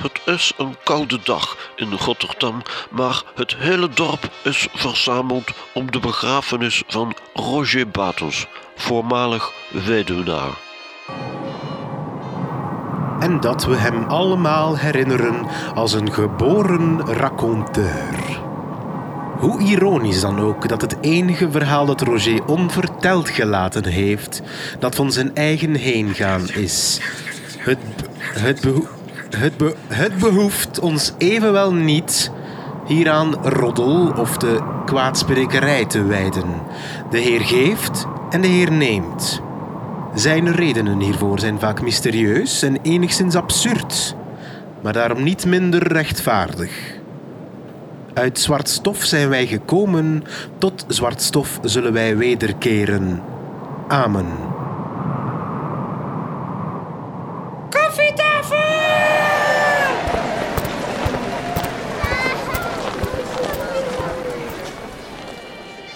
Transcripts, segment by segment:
Het is een koude dag in Rotterdam, maar het hele dorp is verzameld om de begrafenis van Roger Batos, voormalig weduwnaar. En dat we hem allemaal herinneren als een geboren raconteur. Hoe ironisch dan ook dat het enige verhaal dat Roger onverteld gelaten heeft, dat van zijn eigen heengaan is. Het, het, beho- het, het behoeft ons evenwel niet hieraan roddel of de kwaadsprekerij te wijden. De Heer geeft en de Heer neemt. Zijn redenen hiervoor zijn vaak mysterieus en enigszins absurd, maar daarom niet minder rechtvaardig. Uit zwart stof zijn wij gekomen, tot zwart stof zullen wij wederkeren. Amen.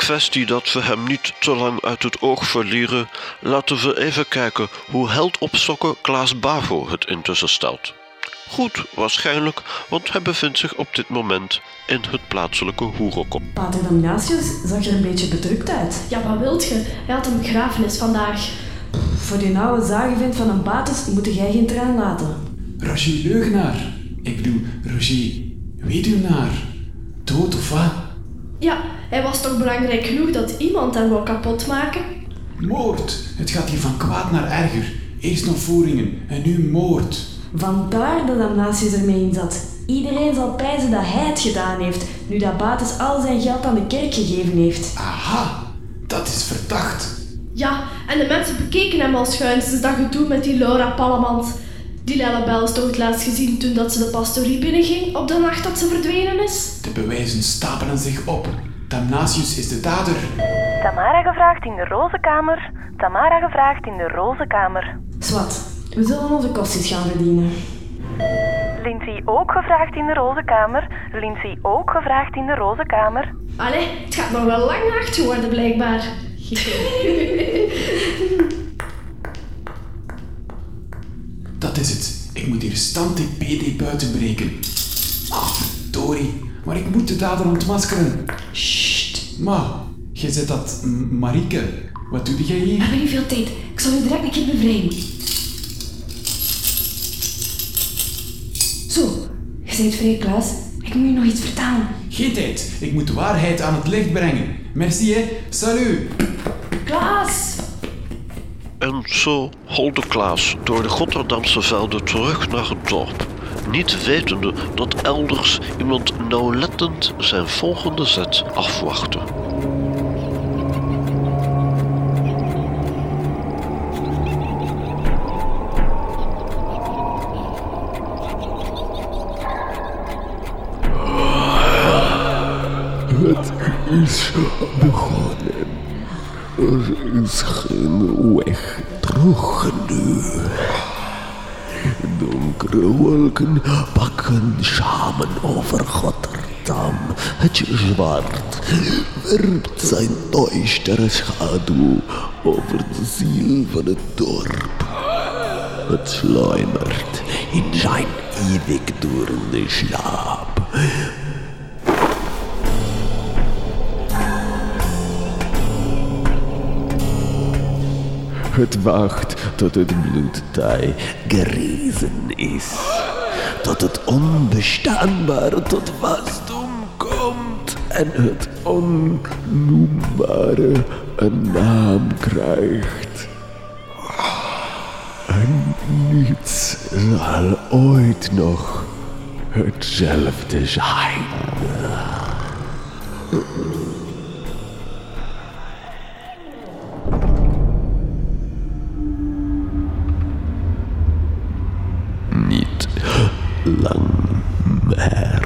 Kwestie dat we hem niet te lang uit het oog verlieren, laten we even kijken hoe heldopstokken Klaas Bavo het intussen stelt. Goed, waarschijnlijk, want hij bevindt zich op dit moment in het plaatselijke hoerenkom. Pater Damnatius zag er een beetje bedrukt uit. Ja, wat wilt je? Hij had een begrafenis vandaag. Voor die oude zagevind van een Bates moet jij geen traan laten. Roger Leugenaar. Ik bedoel, Roger Weduwnaar. Dood of wat? Ja, hij was toch belangrijk genoeg dat iemand hem wou kapotmaken? Moord. Het gaat hier van kwaad naar erger. Eerst nog voeringen en nu moord. Vandaar dat Damnatius ermee in zat. Iedereen zal pijzen dat hij het gedaan heeft, nu dat Bates al zijn geld aan de kerk gegeven heeft. Aha, dat is verdacht. Ja, en de mensen bekeken hem als schuins dat gedoe met die Laura Pallemans. Die Lellebel is toch het laatst gezien toen dat ze de pastorie binnenging op de nacht dat ze verdwenen is? De bewijzen stapelen zich op. Damnatius is de dader. Tamara gevraagd in de rozenkamer. Tamara gevraagd in de rozenkamer. Zwat, we zullen onze kostjes gaan verdienen. Lindsay ook gevraagd in de rozenkamer. Lindsay ook gevraagd in de rozenkamer. Allee, het gaat nog wel lang nacht geworden blijkbaar. Dat is het. Ik moet hier stand TPD buiten breken. Ah, verdorie. Maar ik moet de dader ontmaskeren. Sst. Ma, jij zet dat Marieke. Wat doe jij We hier? hebben niet veel tijd. Ik zal u direct een keer bevrijden. Zo, je bent vrij, Klaas. Ik moet je nog iets vertellen. Geen tijd. Ik moet de waarheid aan het licht brengen. Merci, hè. Salut. Klaas! En zo holde Klaas door de Rotterdamse velden terug naar het dorp, niet wetende dat elders iemand nauwlettend zijn volgende zet afwachtte. Het is begonnen. Er is geen weg terug nu. Donkere wolken pakken samen over Rotterdam. Het zwart werpt zijn duistere schaduw over de ziel van het dorp. Het sluimert in zijn eeuwigdurende slaap. Het wacht tot het bloedtij gerezen is. Tot het onbestaanbare tot wasdom komt. En het onnoembare een naam krijgt. En niets zal ooit nog hetzelfde zijn. lung.